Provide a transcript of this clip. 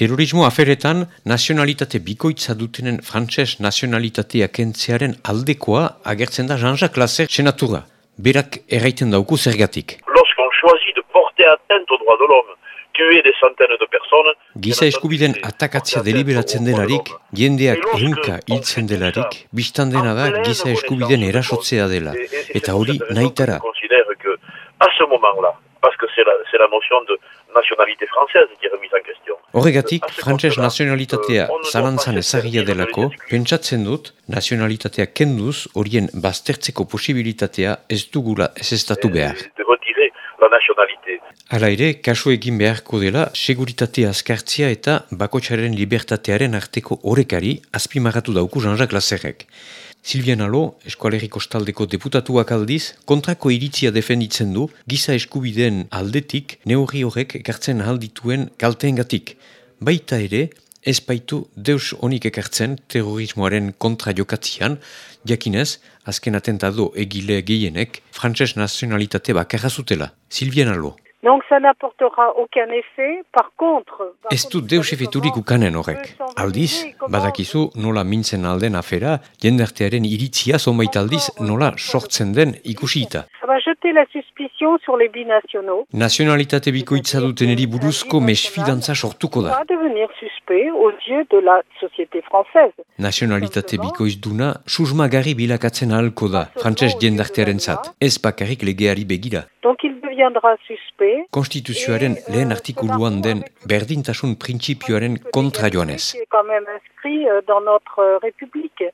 Terrorismo aferetan, nazionalitate bikoitza dutenen frantses nazionalitatea kentzearen aldekoa agertzen da Jean-Jacques Lasser senatura. Berak erraiten dauku zergatik. Lorsqu'on choisit de porter atteinte aux droits de l'homme, tuer des centaines de personnes... Giza eskubiden atakatzia deliberatzen delarik, jendeak ehunka hiltzen delarik, biztan dena da giza eskubiden erasotzea dela. Eta hori nahitara. à ce moment-là, parce que c'est la, la notion de qui est remise en question. Horregatik, frantses nazionalitatea zalantzan ezagia delako, pentsatzen dut, nazionalitatea kenduz horien baztertzeko posibilitatea ez dugula ez estatu behar. La nationalité. Hala ere, kasu egin beharko dela, seguritatea azkartzia eta bakotxaren libertatearen arteko orekari azpimarratu dauku Jean-Jacques Lasserrek. Silvian Alo, eskualeriko staldeko deputatuak aldiz, kontrako iritzia defenditzen du, giza eskubideen aldetik, neurri horrek ekartzen aldituen kalteengatik. Baita ere, ez baitu deus honik ekartzen terrorismoaren kontra jokatzian, jakinez, azken atentado egile gehienek, frantses nazionalitate bakarra zutela. Silvian Alo. Donc ça n'apportera aucun effet. Par contre... Ez du deus efeturik ukanen horrek. Aldiz, badakizu nola mintzen alden afera, jendartearen iritzia zonbait aldiz nola sortzen den ikusita. Jeter la suspicion sur les binationaux. Nazionalitate bikoitza duteneri buruzko mesfidantza sortuko da. devenir suspect aux yeux de la société française. Nazionalitate bikoizduna susmagarri bilakatzen ahalko da, frantses jendartearen zat. Ez bakarrik legeari begira. Donc deviendra suspect. Konstituzioaren lehen artikuluan den berdintasun printzipioaren kontra joanez. Qui est quand même inscrit euh, dans notre euh, République.